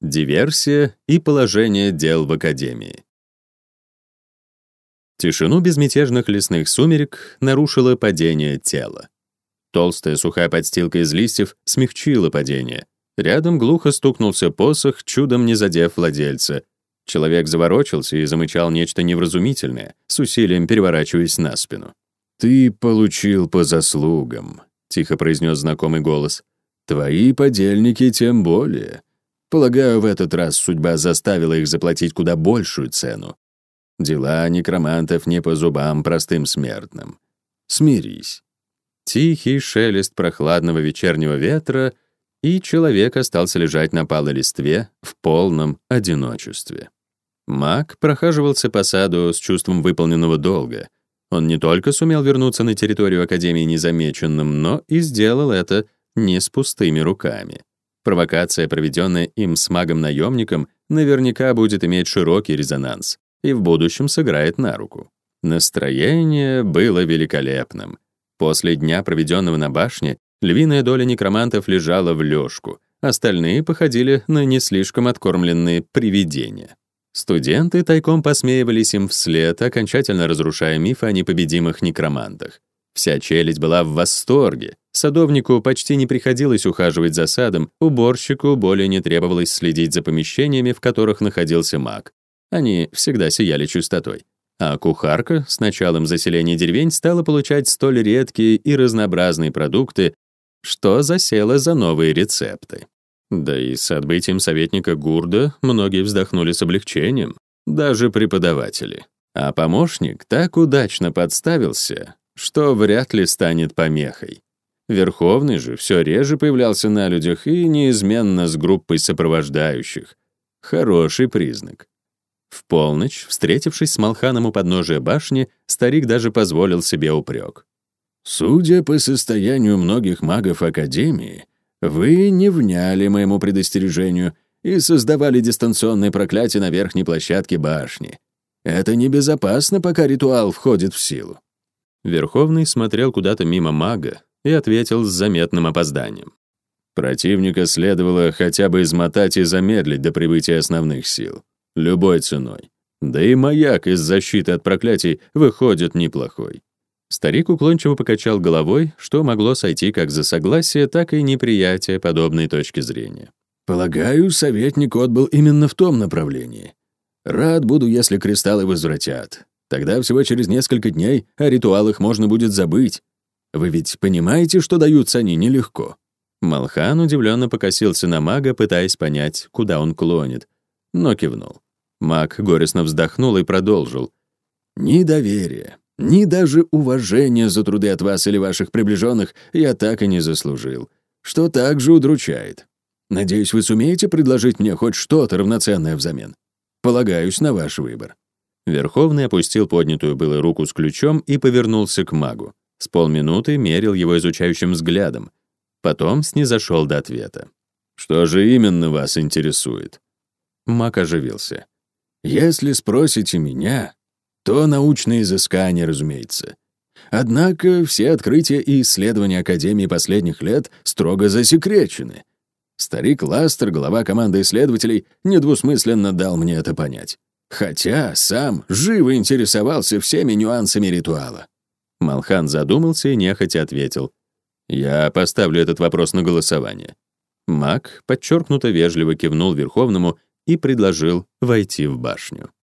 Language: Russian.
Диверсия и положение дел в Академии. Тишину безмятежных лесных сумерек нарушило падение тела. Толстая сухая подстилка из листьев смягчила падение. Рядом глухо стукнулся посох, чудом не задев владельца. Человек заворочился и замычал нечто невразумительное, с усилием переворачиваясь на спину. «Ты получил по заслугам», — тихо произнес знакомый голос. «Твои подельники тем более. Полагаю, в этот раз судьба заставила их заплатить куда большую цену. Дела некромантов не по зубам простым смертным. Смирись. Тихий шелест прохладного вечернего ветра, и человек остался лежать на палой листве в полном одиночестве. Маг прохаживался по саду с чувством выполненного долга. Он не только сумел вернуться на территорию Академии незамеченным, но и сделал это не с пустыми руками. Провокация, проведенная им с магом-наемником, наверняка будет иметь широкий резонанс и в будущем сыграет на руку. Настроение было великолепным. После дня, проведенного на башне, львиная доля некромантов лежала в лёжку, остальные походили на не слишком откормленные привидения. Студенты тайком посмеивались им вслед, окончательно разрушая миф о непобедимых некромантах. Вся челядь была в восторге. Садовнику почти не приходилось ухаживать за садом, уборщику более не требовалось следить за помещениями, в которых находился маг. Они всегда сияли чистотой. А кухарка с началом заселения деревень стала получать столь редкие и разнообразные продукты, что засела за новые рецепты. Да и с отбытием советника Гурда многие вздохнули с облегчением, даже преподаватели. А помощник так удачно подставился, что вряд ли станет помехой. Верховный же все реже появлялся на людях и неизменно с группой сопровождающих. Хороший признак. В полночь, встретившись с Малханом у подножия башни, старик даже позволил себе упрек. «Судя по состоянию многих магов Академии, вы не вняли моему предостережению и создавали дистанционное проклятие на верхней площадке башни. Это небезопасно, пока ритуал входит в силу. Верховный смотрел куда-то мимо мага и ответил с заметным опозданием. Противника следовало хотя бы измотать и замедлить до прибытия основных сил. Любой ценой. Да и маяк из защиты от проклятий выходит неплохой. Старик уклончиво покачал головой, что могло сойти как за согласие, так и неприятие подобной точки зрения. «Полагаю, советник отбыл именно в том направлении. Рад буду, если кристаллы возвратят. Тогда всего через несколько дней о ритуалах можно будет забыть. Вы ведь понимаете, что даются они нелегко?» Малхан удивленно покосился на мага, пытаясь понять, куда он клонит, но кивнул. Маг горестно вздохнул и продолжил. «Ни доверия, ни даже уважения за труды от вас или ваших приближенных я так и не заслужил, что также удручает. Надеюсь, вы сумеете предложить мне хоть что-то равноценное взамен. Полагаюсь на ваш выбор». Верховный опустил поднятую было руку с ключом и повернулся к магу. С полминуты мерил его изучающим взглядом. Потом снизошел до ответа. «Что же именно вас интересует?» Маг оживился. «Если спросите меня, то научные изыскания, разумеется. Однако все открытия и исследования Академии последних лет строго засекречены. Старик Ластер, глава команды исследователей, недвусмысленно дал мне это понять. Хотя сам живо интересовался всеми нюансами ритуала. Малхан задумался и нехотя ответил. «Я поставлю этот вопрос на голосование». Маг подчеркнуто вежливо кивнул Верховному и предложил войти в башню.